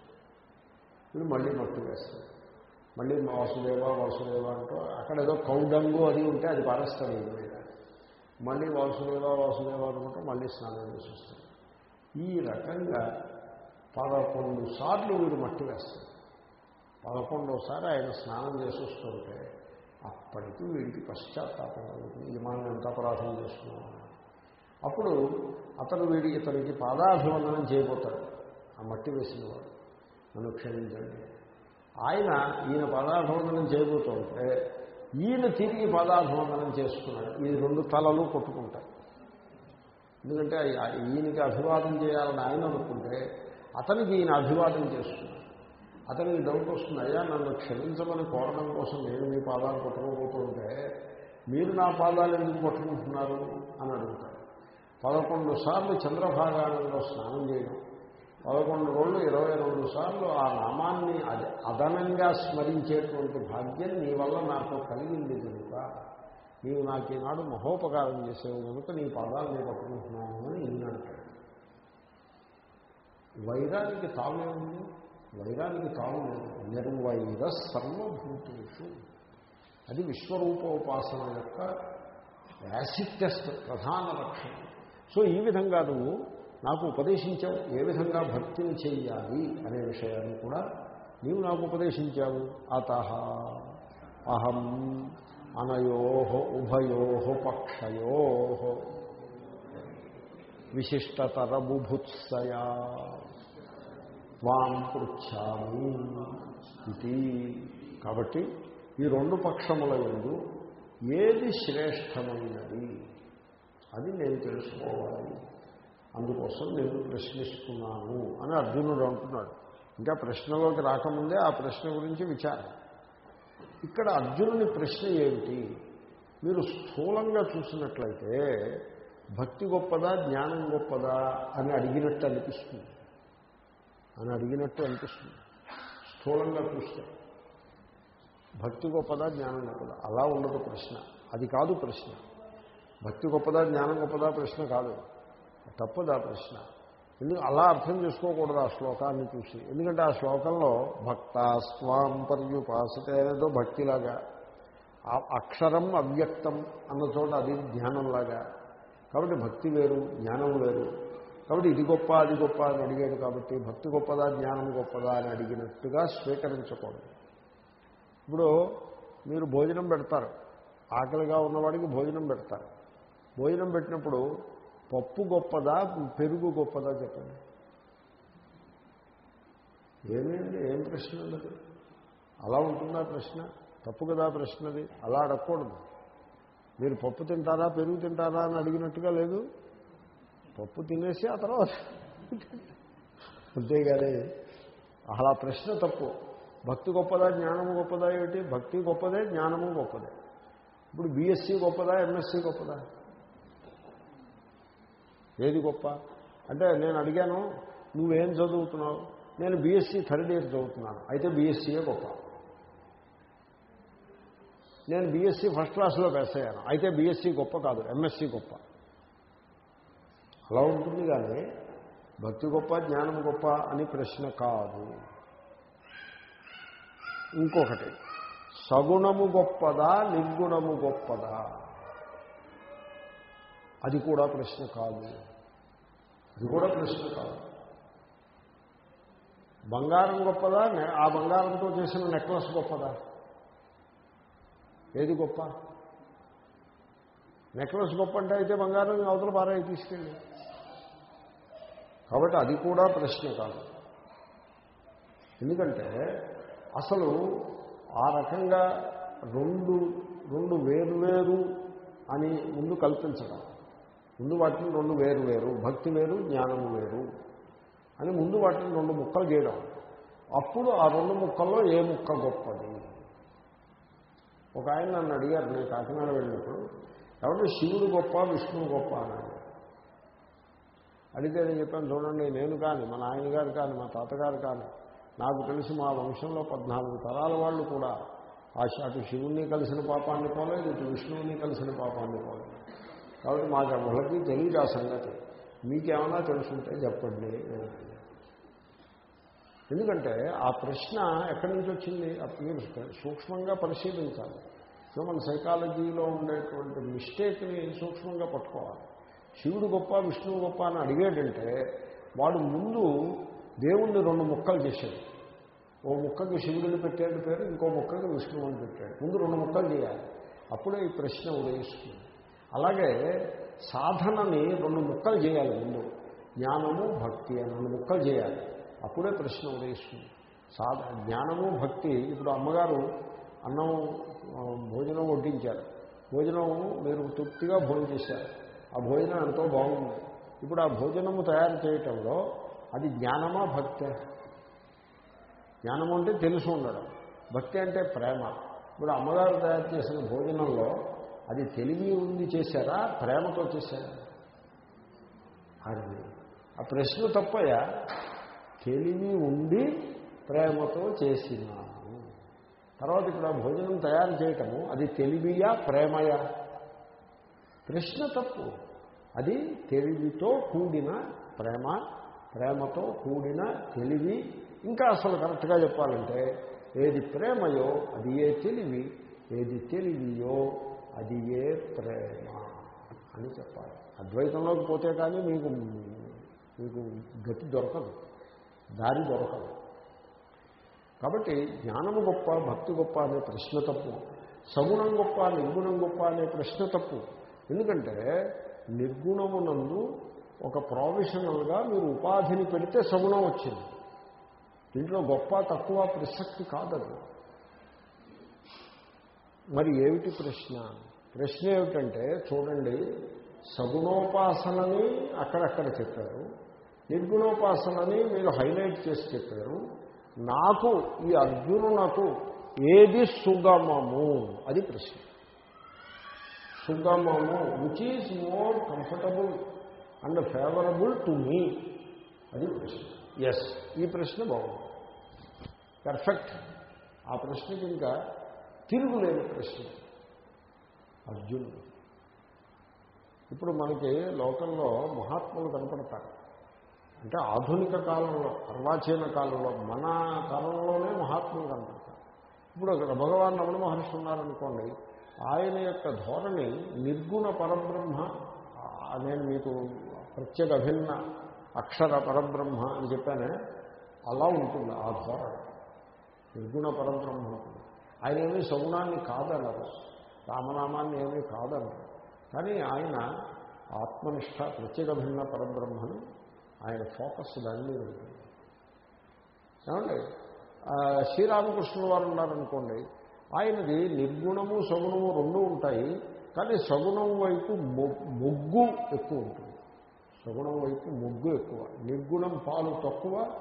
వీడు మళ్ళీ మట్టి వేస్తాడు మళ్ళీ వాసుదేవ వాసుదేవ అంటూ అక్కడ ఏదో కౌడంగు అది ఉంటే అది పారేస్తాడు ఈయన మళ్ళీ వాసుదేవ వాసుదేవ అనుకుంటే మళ్ళీ స్నానం చేసి వస్తాడు ఈ రకంగా పదకొండు సార్లు వీడు మట్టి వేస్తాడు పదకొండోసారి ఆయన స్నానం చేసి వస్తుంటే అప్పటికి వీడికి పశ్చాత్తాపం కలుగుతుంది. ఇది మనం ఎంత అపరాధం చేస్తున్నాం అప్పుడు అతను వీడి ఇతనికి పాదాభివందనం చేయబోతాడు. ఆ మట్టి వేసిన వాడు నన్ను క్షమించండి. ఆయన ఈయన పాదాభివందనం చేయబోతుంటే ఈయన తిరిగి పాదాభివందనం చేసుకున్నాడు. ఈ రెండు తలలు కొట్టుకుంటాయి. ఎందుకంటే ఈయనకి అభివాదం చేయాలని ఆయన అనుకుంటే అతనికి ఈయన అభివాదం చేస్తున్నాడు. అతనికి డౌట్ వస్తుంది అయ్యా నన్ను క్షమించమని కోరడం కోసం నేను మీ పాదాలు కొట్టుకోబోతుంటే మీరు నా పాదాలు ఎందుకు కొట్టుకుంటున్నారు? అని అడుగుతాడు. పదకొండు సార్లు చంద్రభాగానంలో స్నానం చేయడం పదకొండు రోజులు ఇరవై రెండు సార్లు ఆ నామాన్ని అద- అదనంగా స్మరించేటువంటి భాగ్యం నీ వల్ల నాకు కలిగింది కనుక నీవు నాకు ఈనాడు మహోపకారం చేసేవు కనుక నీ పాదాలు నేను పట్టుకుంటున్నాను అని ఈయన వైరానికి తామే ఉంది వైరానికి తాము లేదు. నిర్వైర సర్వభూతేషు. అది విశ్వరూపోపాసన యొక్క యాసిడ్ టెస్ట్ ప్రధాన లక్షణం. సో ఈ విధంగా నువ్వు నాకు ఉపదేశించావు ఏ విధంగా భక్తిని చెయ్యాలి అనే విషయాన్ని కూడా నీవు నాకు ఉపదేశించావు. అత అహం అనయో ఉభయో పక్షయో విశిష్టతరబుభుత్సయా త్వాం ఇది. కాబట్టి ఈ రెండు పక్షముల ఎందు ఏది శ్రేష్టమైనది అది నేను తెలుసుకోవాలి. అందుకోసం నేను ప్రశ్నిస్తున్నాను అని అర్జునుడు అంటున్నాడు. ఇంకా ప్రశ్నలోకి రాకముందే ఆ ప్రశ్న గురించి విచారం. ఇక్కడ అర్జునుని ప్రశ్న ఏమిటి? మీరు స్థూలంగా చూసినట్లయితే భక్తి గొప్పదా జ్ఞానం గొప్పదా అని అడిగినట్టు అనిపిస్తుంది. అని అడిగినట్టు అనిపిస్తుంది. స్థూలంగా చూస్తే భక్తి గొప్పదా జ్ఞానం గొప్పదా? అలా ఉండదు ప్రశ్న. అది కాదు ప్రశ్న. భక్తి గొప్పదా జ్ఞానం గొప్పదా ప్రశ్న కాదు. తప్పదు ఆ ప్రశ్న. ఎందుకు అలా అర్థం చేసుకోకూడదు ఆ శ్లోకాన్ని చూసి. ఎందుకంటే ఆ శ్లోకంలో భక్త స్వాం పర్యుపాసతేదో భక్తిలాగా ఆ అక్షరం అవ్యక్తం అన్న చోట అది ధ్యానంలాగా కాబట్టి భక్తి వేరు జ్ఞానం వేరు. కాబట్టి ఇది గొప్ప అది గొప్ప అని అడిగాడు కాబట్టి భక్తి గొప్పదా జ్ఞానం గొప్పదా అని అడిగినట్టుగా స్వీకరించకూడదు. ఇప్పుడు మీరు భోజనం పెడతారు. ఆకలిగా ఉన్నవాడికి భోజనం పెడతారు. భోజనం పెట్టినప్పుడు పప్పు గొప్పదా పెరుగు గొప్పదా చెప్పండి. ఏమేంటి ఏం ప్రశ్న ఉన్నది? అలా ఉంటుందా ప్రశ్న? తప్పు కదా ప్రశ్నది అలా అడగకూడదు. మీరు పప్పు తింటారా పెరుగు తింటారా అని అడిగినట్టుగా లేదు. పప్పు తినేసి ఆ తర్వాత అంతేగాని అలా ప్రశ్న తప్పు. భక్తి గొప్పదా జ్ఞానము గొప్పదా ఏమిటి? భక్తి గొప్పదే జ్ఞానము గొప్పదే. ఇప్పుడు బీఎస్సీ గొప్పదా ఎంఎస్సీ గొప్పదా? ఏది గొప్ప? అంటే నేను అడిగాను నువ్వేం చదువుతున్నావు? నేను బీఎస్సీ థర్డ్ ఇయర్ చదువుతున్నాను. అయితే బీఎస్సీయే గొప్ప? నేను బీఎస్సీ ఫస్ట్ క్లాస్లో పాస్ అయ్యాను. అయితే బీఎస్సీ గొప్ప కాదు ఎంఎస్సీ గొప్ప. అలా ఉంటుంది కానీ భక్తి గొప్ప జ్ఞానం గొప్ప అని ప్రశ్న కాదు. ఇంకొకటి సగుణము గొప్పదా నిర్గుణము గొప్పదా? అది కూడా ప్రశ్న కాదు. అది కూడా ప్రశ్న కాదు. బంగారం గొప్పదా? ఆ బంగారంతో చేసిన నెక్లెస్ గొప్పదా? ఏది గొప్ప? నెక్లెస్ గొప్ప అంటే అయితే బంగారం అవతల పారాయి తీసుకెళ్ళి. కాబట్టి అది కూడా ప్రశ్న కాదు. ఎందుకంటే అసలు ఆ రకంగా రెండు రెండు వేరు వేరు అని ముందు కల్పించడం. ముందు వాటిని రెండు వేరు వేరు భక్తి వేరు జ్ఞానము వేరు అని ముందు వాటిని రెండు ముక్కలు చేయడం. అప్పుడు ఆ రెండు ముక్కల్లో ఏ ముక్క గొప్పది? ఒక ఆయన నన్ను అడిగారు నేను కాకినాడ వెళ్ళినప్పుడు కాబట్టి శివుడు గొప్ప విష్ణువు గొప్ప అన్నాడు. అడిగితే నేను చెప్పాను చూడండి నేను కానీ మా నాయనగారు కానీ మా తాతగారు కానీ నాకు తెలిసి మా వంశంలో పద్నాలుగు తరాల వాళ్ళు కూడా. అటు శివుణ్ణి కలిసిన పాపాన్ని పోలేదు ఇటు విష్ణువుని కలిసిన పాపాన్ని పోలేదు. కాబట్టి మాకు ఎవరికి తెలియదు ఆ సంగతి. మీకేమైనా తెలుసుంటే చెప్పండి. అని ఎందుకంటే ఆ ప్రశ్న ఎక్కడి నుంచి వచ్చింది? మీరు సూక్ష్మంగా పరిశీలించాలి. హ్యూమన్ సైకాలజీలో ఉండేటువంటి మిస్టేక్ని సూక్ష్మంగా పట్టుకోవాలి. శివుడు గొప్ప విష్ణువు గొప్ప అని అడిగాడంటే వాడు ముందు దేవుణ్ణి రెండు ముక్కలు చేశాడు ఓ ముక్కకి శివుడిని పెట్టాడు పేరు ఇంకో ముక్కకి విష్ణువుని పెట్టాడు ముందు రెండు ముక్కలు చేయాలి. అప్పుడే ఈ ప్రశ్న ఉదయిస్తుంది. అలాగే సాధనని రెండు ముక్కలు చేయాలి ముందు. జ్ఞానము భక్తి అని రెండు ముక్కలు చేయాలి. అప్పుడే ప్రశ్న ఉదయిస్తుంది. సాధ జ్ఞానము భక్తి ఇప్పుడు అమ్మగారు అన్నం భోజనం వడ్డించారు. భోజనం మీరు తృప్తిగా భోజనం చేశారు. ఆ భోజనం ఎంతో బాగుంది. ఇప్పుడు ఆ భోజనము తయారు చేయటంలో అది జ్ఞానమా భక్తే? జ్ఞానము అంటే తెలుసు ఉండడం. భక్తి అంటే ప్రేమ. ఇప్పుడు అమ్మగారు తయారు చేసిన భోజనంలో అది తెలివి ఉంది చేశారా? ప్రేమతో చేశారా? అది ఆ ప్రశ్న తప్పయ్యా తెలివి ఉండి ప్రేమతో చేసినాను. తర్వాత ఇప్పుడు ఆ భోజనం తయారు చేయటము అది తెలివియా ప్రేమయా? ప్రశ్న తప్పు. అది తెలివితో కూడిన ప్రేమ ప్రేమతో కూడిన తెలివి. ఇంకా అసలు కరెక్ట్గా చెప్పాలంటే ఏది ప్రేమయో అది ఏ తెలివి ఏది తెలివియో అది ఏ ప్రేమ అని చెప్పాలి. అద్వైతంలోకి పోతే కానీ మీకు మీకు గతి దొరకదు. దారి దొరకదు. కాబట్టి జ్ఞానము గొప్ప భక్తి గొప్ప అనే ప్రశ్న తప్పు. సగుణం గొప్ప నిర్గుణం గొప్ప అనే ప్రశ్న తప్పు. ఎందుకంటే నిర్గుణమునందు ఒక ప్రొఫెషనల్గా మీరు ఉపాధిని పెడితే సగుణం వచ్చింది. దీంట్లో గొప్ప తక్కువ ప్రసక్తి కాదది. మరి ఏమిటి ప్రశ్న? ప్రశ్న ఏమిటంటే చూడండి సగుణోపాసనని అక్కడక్కడ చెప్పారు. నిర్గుణోపాసనని మీరు హైలైట్ చేసి చెప్పారు. నాకు ఈ అర్జునునకు ఏది సుగమము? అది ప్రశ్న. సుగమము which is more comfortable and favourable to me అది ప్రశ్న. ఎస్ ఈ ప్రశ్న బాగుంది. పర్ఫెక్ట్ ఆ ప్రశ్నకి ఇంకా తిరుగులేని ప్రశ్న. అర్జునుడు. ఇప్పుడు మనకి లోకంలో మహాత్ములు కనపడతారు. అంటే ఆధునిక కాలంలో అర్వాచీన కాలంలో మన కాలంలోనే మహాత్ములు కనపడతారు. ఇప్పుడు అక్కడ భగవాన్ రమణ మహర్షి ఉన్నారనుకోండి ఆయన యొక్క ధోరణి నిర్గుణ పరబ్రహ్మ నేను మీకు ప్రత్యేక అభిన్న అక్షర పరబ్రహ్మ అని చెప్పానే అలా ఉంటుంది ఆ ధోరణి. నిర్గుణ పరబ్రహ్మ ఉంటుంది. ఆయన ఏమి సగుణాన్ని కాదనరు రామనామాన్ని ఏమీ కాదనరు. కానీ ఆయన ఆత్మనిష్ట ప్రత్యేక భిన్న పరబ్రహ్మను ఆయన ఫోకస్ దాని మీద ఉంటుంది ఏమండి? శ్రీరామకృష్ణుల వారు ఉన్నారనుకోండి ఆయనది నిర్గుణము సగుణము రెండు ఉంటాయి కానీ సగుణం వైపు మొ- మొగ్గు ఎక్కువ ఉంటుంది. సగుణం వైపు మొగ్గు ఎక్కువ. నిర్గుణం పాలు తక్కువ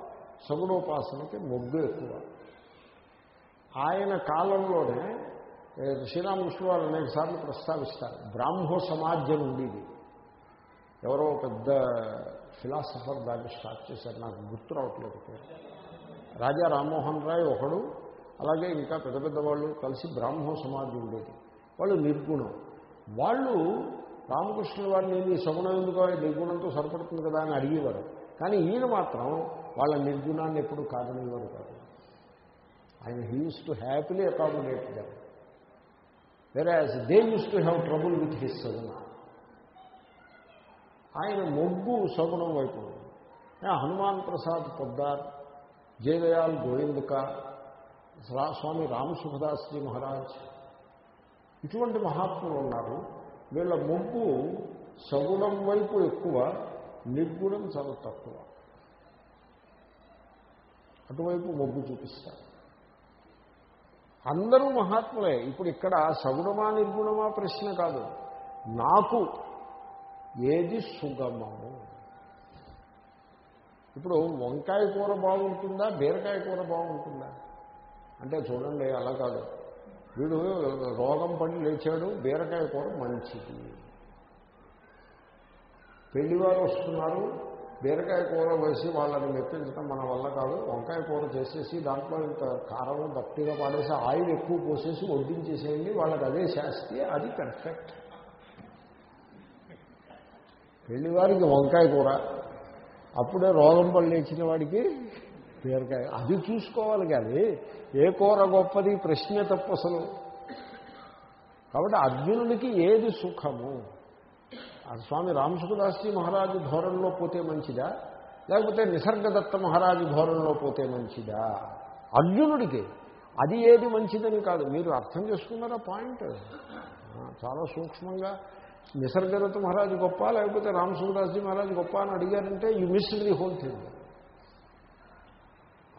సగుణోపాసనకి మొగ్గు ఎక్కువ. ఆయన కాలంలోనే శ్రీరామకృష్ణ వారు అనేక సార్లు ప్రస్తావిస్తారు. బ్రాహ్మో సమాజం ఉండేది. ఎవరో పెద్ద ఫిలాసఫర్ దాన్ని స్టార్ట్ చేశారు. నాకు గుర్తు రావట్లేదు రాజా రామ్మోహన్ రాయ్ ఒకడు అలాగే ఇంకా పెద్ద పెద్ద వాళ్ళు కలిసి బ్రాహ్మో సమాజం ఉండేది. వాళ్ళు నిర్గుణం. వాళ్ళు రామకృష్ణ వారిని నీ సగుణం ఎందుకో నిర్గుణంతో సరిపడుతుంది కదా అని అడిగేవారు. కానీ ఈయన మాత్రం వాళ్ళ నిర్గుణాన్ని ఎప్పుడు కాదనేవారు కాదు. ఆయన హీస్ టు హ్యాపీలీ అకామిడేట్ గారు whereas they used to have trouble with his సగుణ ఆయన మొగ్గు సగుణం వైపు హనుమాన్ ప్రసాద్ పొద్దార్ జయదయాల్ గోవిందక స్వామి రామసుఖదాస్జీ మహారాజ్ ఇటువంటి మహాత్ములు ఉన్నారు. వీళ్ళ మొగ్గు సగుణం వైపు ఎక్కువ నిర్గుణం చాలా తక్కువ. అటువైపు మొగ్గు చూపిస్తారు. అందరూ మహాత్ములే. ఇప్పుడు ఇక్కడ సగుణమా నిర్గుణమా ప్రశ్న కాదు. నాకు ఏది సుగమము ఇప్పుడు వంకాయ కూర బాగుంటుందా? బీరకాయ కూర బాగుంటుందా? అంటే చూడండి అలా కాదు. వీడు రోగం పడి లేచాడు బీరకాయ కూర మంచిది. పెళ్ళివారు వస్తున్నారు బీరకాయ కూర వేసి వాళ్ళని మెప్పించడం మన వల్ల కాదు. వంకాయ కూర చేసేసి దాంట్లో ఇంత కారం గట్టిగా పాడేసి ఆయిల్ ఎక్కువ పోసేసి వడ్డించేసేయండి. వాళ్ళకి అదే శాస్తి అది పర్ఫెక్ట్ పెళ్ళివారికి వంకాయ కూర. అప్పుడే రోగం పళ్ళు ఇచ్చిన వాడికి బీరకాయ. అది చూసుకోవాలి కానీ ఏ కూర గొప్పది? ప్రశ్నే తప్పు అసలు కాబట్టి అర్జునుడికి ఏది సుఖము? స్వామి రామసుఖదాస్జీ మహారాజు ధోరణిలో పోతే మంచిదా? లేకపోతే నిసర్గదత్త మహారాజు ధోరణిలో పోతే మంచిదా? అర్జునుడికి అది ఏది మంచిదని కాదు. మీరు అర్థం చేసుకున్నారా పాయింట్? చాలా సూక్ష్మంగా. నిసర్గదత్త మహారాజు గొప్ప లేకపోతే రామసుఖదాస్జీ మహారాజు గొప్ప అని అడిగారంటే you miss the whole thing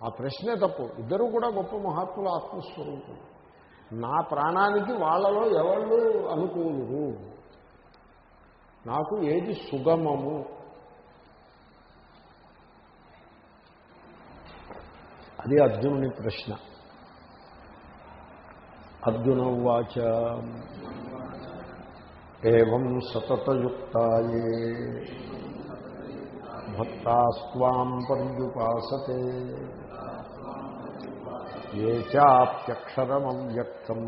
ఆ ప్రశ్నే తప్పు. ఇద్దరూ కూడా గొప్ప మహాత్ముల ఆత్మస్వరూపులు. నా ప్రాణానికి వాళ్ళలో ఎవళ్ళు అనుకూలురు? నాకు ఏది సుగమము? అది అర్జునుని ప్రశ్న. అర్జున ఉవాచ. ఏం సతతయుక్తాయే. భక్తాస్వాం పర్యుపాసతే. ఏ చాప్యక్షరమవ్యక్తం.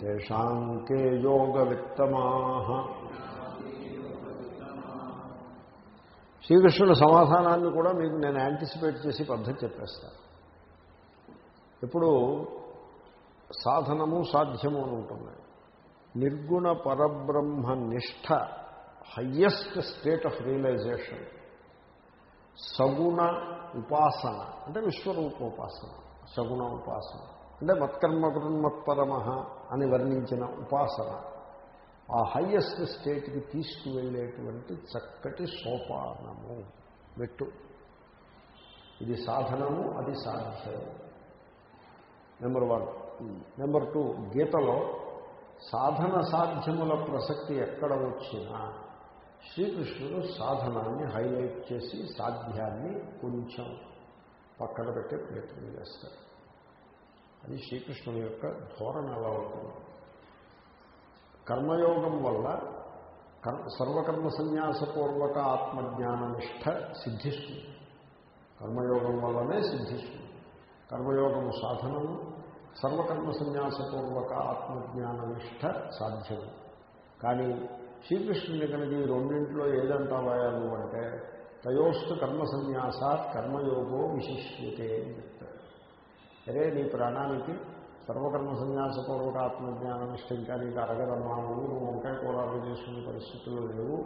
తేషాంకే యోగ విత్తమా శ్రీకృష్ణుడు సమాధానాన్ని కూడా మీకు నేను యాంటిసిపేట్ చేసి పద్ధతి చెప్పేస్తాను ఇప్పుడు సాధనము సాధ్యము అని ఉంటుంది. నిర్గుణ పరబ్రహ్మ నిష్ఠ హయ్యెస్ట్ స్టేట్ ఆఫ్ రియలైజేషన్ సగుణ ఉపాసన అంటే విశ్వరూపోపాసన సగుణ ఉపాసన. అంటే మత్కర్మ కృన్మత్పరమ అని వర్ణించిన ఉపాసన ఆ హయ్యెస్ట్ స్టేట్కి తీసుకువెళ్ళేటువంటి చక్కటి సోపానము. మెట్టు. ఇది సాధనము అది సాధ్యము నెంబర్ వన్ నెంబర్ టూ గీతలో సాధన సాధ్యముల ప్రసక్తి ఎక్కడ వచ్చినా శ్రీకృష్ణుడు సాధనాన్ని హైలైట్ చేసి సాధ్యాన్ని కొంచెం పక్కన పెట్టే ప్రయత్నం చేస్తారు అది శ్రీకృష్ణుని యొక్క ధోరణ అలా అవుతుంది కర్మయోగం వల్ల కర్మ సర్వకర్మ సన్యాసపూర్వక ఆత్మజ్ఞాననిష్ట సిద్ధిస్తుంది. కర్మయోగం వల్లనే సిద్ధిస్తుంది. కర్మయోగము సాధనము సర్వకర్మ సన్యాసపూర్వక ఆత్మజ్ఞాననిష్ట సాధ్యము. కానీ శ్రీకృష్ణుని కనుక ఈ రెండింటిలో ఏదంటావా నువ్వు అంటే తయోస్తు కర్మ సన్యాసాత్ కర్మయోగో విశిష్యతే సరే నీ ప్రాణానికి సర్వకర్మ సన్యాసపూర్వక ఆత్మజ్ఞాన నిష్ట ఇంకా నీకు అరగదమ్మా నువ్వు నువ్వు వంకాయ కూర చేసుకునే పరిస్థితుల్లో లేవు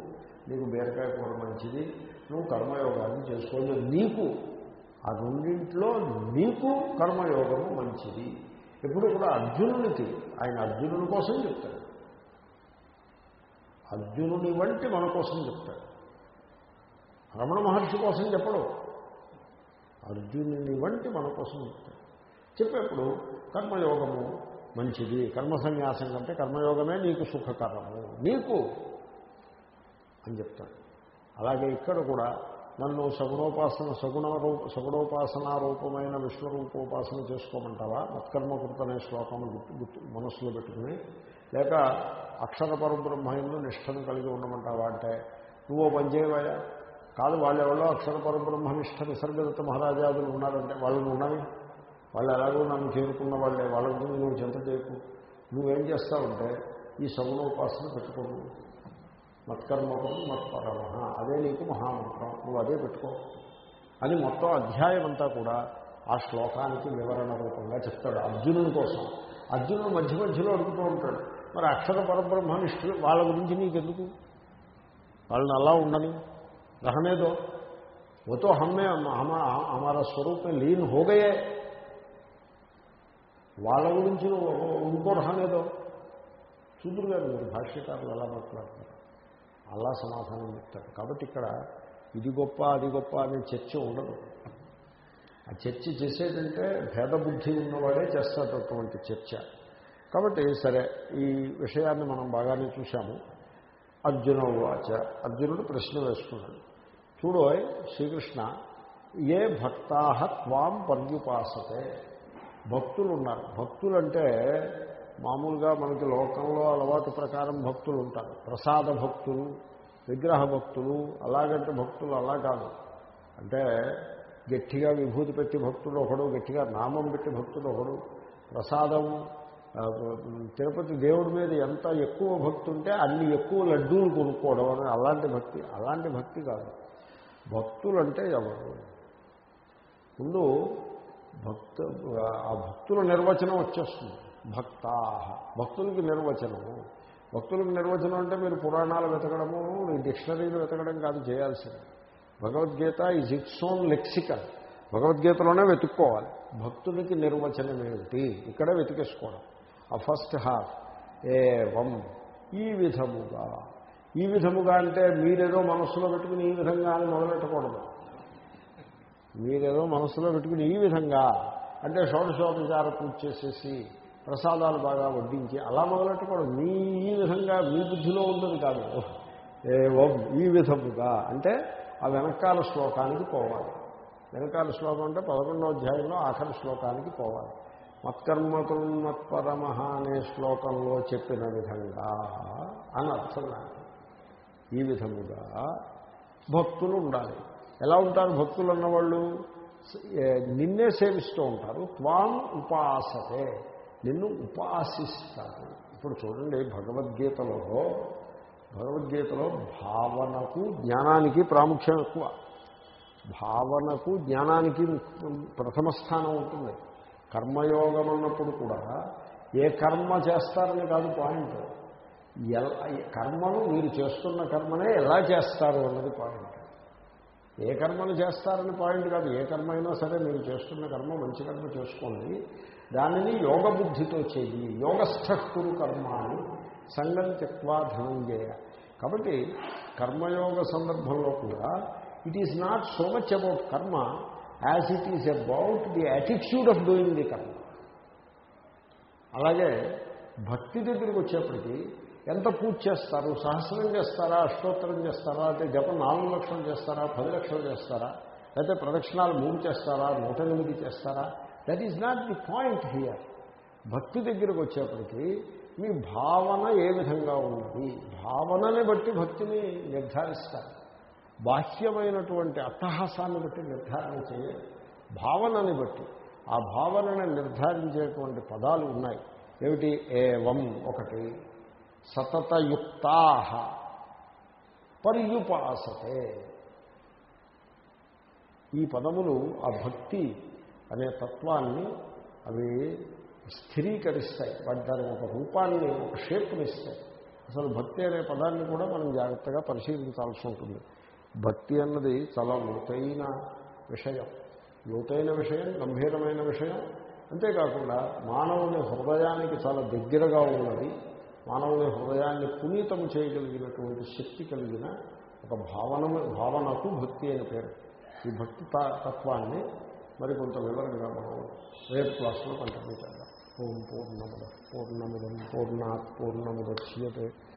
నీకు బీరకాయ కూర మంచిది నువ్వు కర్మయోగాన్ని చేసుకోలేదు. నీకు ఆ రెండింట్లో నీకు కర్మయోగము మంచిది. ఎప్పుడు కూడా అర్జునునికి ఆయన అర్జునుని కోసం చెప్తాడు. అర్జునుని వంటి మన కోసం చెప్తాడు. రమణ మహర్షి కోసం చెప్పడు. అర్జునుని వంటి మన కోసం చెప్తాడు. చెప్పేప్పుడు కర్మయోగము మంచిది. కర్మ సన్యాసం కంటే కర్మయోగమే నీకు సుఖకరము. నీకు అని చెప్తాడు. అలాగే ఇక్కడ కూడా నన్ను సగుణోపాసన సగుణ రూప సగుణోపాసన రూపమైన విశ్వరూపోపాసన చేసుకోమంటావా? మత్కర్మకృత అనే శ్లోకం గుర్తు గుర్తు మనస్సులో పెట్టుకుని. లేక అక్షర పరబ్రహ్మయంలో నిష్టను కలిగి ఉండమంటావా అంటే నువ్వు పనిచేయవయా కాదు వాళ్ళెవరో అక్షర పరబ్రహ్మ నిష్ట నిసర్గదత్త మహారాజాదులు ఉన్నారంటే వాళ్ళు ఉన్నాయి వాళ్ళు ఎలాగో నన్ను చేరుకున్న వాళ్ళే వాళ్ళ గురించి నువ్వు చింత చేయకు నువ్వేం చేస్తావంటే ఈ సగుణోపాసన పెట్టుకోవు మత్కర్మకం మత్పరమ అదే నీకు మహామంత్రం నువ్వు అదే పెట్టుకో అని మొత్తం అధ్యాయం అంతా కూడా ఆ శ్లోకానికి వివరణ రూపంగా చెప్తాడు అర్జునుని కోసం అర్జునుడు మధ్య మధ్యలో అడుగుతూ ఉంటాడు మరి అక్షర పరబ్రహ్మనిష్ఠులు వాళ్ళ గురించి నీకెందుకు వాళ్ళని అలా ఉండని रहने दो वो तो हमें हमारा हमारा स्वरूप में लीन हो गए వాళ్ళ గురించి నువ్వు ఇంకో రహనేదో చూదురు గారు మీరు భాష్యకారులు ఎలా మాట్లాడతారు అలా సమాధానం చెప్తారు. కాబట్టి ఇక్కడ ఇది గొప్ప అది గొప్ప అనే చర్చ ఉండదు. ఆ చర్చ చేసేదంటే భేదబుద్ధి ఉన్నవాడే చేస్తాడు అటువంటి చర్చ. కాబట్టి సరే ఈ విషయాన్ని మనం బాగానే చూశాము. అర్జున వాచ. అర్జునుడు ప్రశ్న వేసుకున్నాడు చూడోయ్ శ్రీకృష్ణ ఏ భక్తా త్వాం పర్యుపాసతే? భక్తులు ఉన్నారు భక్తులు అంటే మామూలుగా మనకి లోకంలో అలవాటు ప్రకారం భక్తులు ఉంటారు ప్రసాద భక్తులు విగ్రహ భక్తులు అలాగంటే భక్తులు అలా కాదు. అంటే గట్టిగా విభూతి పెట్టి భక్తుడు ఒకడు గట్టిగా నామం పెట్టి భక్తుడు ఒకడు ప్రసాదం తిరుపతి దేవుడి మీద ఎంత ఎక్కువ భక్తి ఉంటే అన్ని ఎక్కువ లడ్డూలు కొనుక్కోవడం అని అలాంటి భక్తి అలాంటి భక్తి కాదు. భక్తులు అంటే ఎవరు? ముందు భక్త ఆ భక్తుల నిర్వచనం వచ్చేస్తుంది. భక్తా భక్తులకి నిర్వచనము భక్తులకు నిర్వచనం అంటే మీరు పురాణాలు వెతకడము మీ డిక్షనరీలు వెతకడం కాదు చేయాల్సింది. Bhagavad Gita is its own lexical భగవద్గీతలోనే వెతుక్కోవాలి. భక్తునికి నిర్వచనం ఏమిటి? ఇక్కడే వెతికేసుకోవడం. ఆ ఫస్ట్ హాఫ్ ఏవం ఈ విధముగా. ఈ విధముగా అంటే మీరేదో మనస్సులో పెట్టుకుని ఈ విధంగా అని మొదలెట్టకూడదు. మీరేదో మనసులో పెట్టుకుని ఈ విధంగా అంటే షోడశోపచార పూజ చేసేసి ప్రసాదాలు బాగా వడ్డించి అలా మొదలెట్టుకోవడం మీ ఈ విధంగా మీ బుద్ధిలో ఉండదు కాదు. ఏవం ఈ విధముగా. అంటే ఆ వెనకాల శ్లోకానికి పోవాలి. వెనకాల శ్లోకం అంటే పదకొండో అధ్యాయంలో ఆఖరి శ్లోకానికి పోవాలి. మత్కర్మకృన్మత్పరమహ అనే శ్లోకంలో చెప్పిన విధంగా అని అర్థం ఈ విధముగా భక్తులు ఉండాలి. ఎలా ఉంటారు భక్తులు అన్నవాళ్ళు? నిన్నే సేవిస్తూ ఉంటారు. త్వాం ఉపాసతే. నిన్ను ఉపాసిస్తారు. ఇప్పుడు చూడండి భగవద్గీతలో. భగవద్గీతలో భావనకు జ్ఞానానికి ప్రాముఖ్యం ఎక్కువ. భావనకు జ్ఞానానికి ప్రథమ స్థానం ఉంటుంది. కర్మయోగం అన్నప్పుడు కూడా ఏ కర్మ చేస్తారని కాదు పాయింట్. ఎలా కర్మను మీరు చేస్తున్న కర్మనే ఎలా చేస్తారు అన్నది పాయింట్. ఏ కర్మను చేస్తారని పాయింట్ కాదు. ఏ కర్మ అయినా సరే మీరు చేస్తున్న కర్మ మంచి కర్మ చేసుకోండి. దానిని యోగ బుద్ధితో చేయి యోగస్థకురు కర్మ అని సంగం తెక్వా ధనంజయ. కాబట్టి కర్మయోగ సందర్భంలో కూడా it is not so much about karma as it is about the attitude of doing the karma. అలాగే భక్తి దగ్గరికి వచ్చేప్పటికీ ఎంత పూజ చేస్తారు? సహస్రం చేస్తారా? అష్టోత్తరం చేస్తారా? అయితే జపం నాలుగు లక్షలు చేస్తారా? పది లక్షలు చేస్తారా? లేకపోతే ప్రదక్షిణాలు మూడు చేస్తారా? నూట ఎనిమిది చేస్తారా? That is not the point here భక్తి దగ్గరకు వచ్చేప్పటికీ మీ భావన ఏ విధంగా ఉంది? భావనని బట్టి భక్తిని నిర్ధారిస్తారు. బాహ్యమైనటువంటి అట్టహాసాన్ని బట్టి నిర్ధారణ చేయాలి. భావనని బట్టి. ఆ భావనని నిర్ధారించేటువంటి పదాలు ఉన్నాయి. ఏమిటి? ఏవం ఒకటి. సతతయుక్తా పర్యుపాసతే. ఈ పదములు ఆ భక్తి అనే తత్వాన్ని అవి స్థిరీకరిస్తాయి. వాటి దానికి ఒక రూపాన్ని ఒక షేప్ని ఇస్తాయి. అసలు భక్తి అనే పదాన్ని కూడా మనం జాగ్రత్తగా పరిశీలించాల్సి ఉంటుంది. భక్తి అన్నది చాలా లోతైన విషయం. లోతైన విషయం గంభీరమైన విషయం. అంతేకాకుండా మానవుని హృదయానికి చాలా దగ్గరగా ఉన్నది మానవుని హృదయాన్ని పునీతం చేయగలిగినటువంటి శక్తి కలిగిన ఒక భావన భావనకు భక్తి అని పేరు. ఈ భక్తి తా- తత్వాన్ని మరి కొంత వివరంగా మనం రేపు క్లాస్లో కంటిన్యూ చేద్దాం. ఓం పూర్ణముద పూర్ణముదం పూర్ణాత్ పూర్ణముద్యతే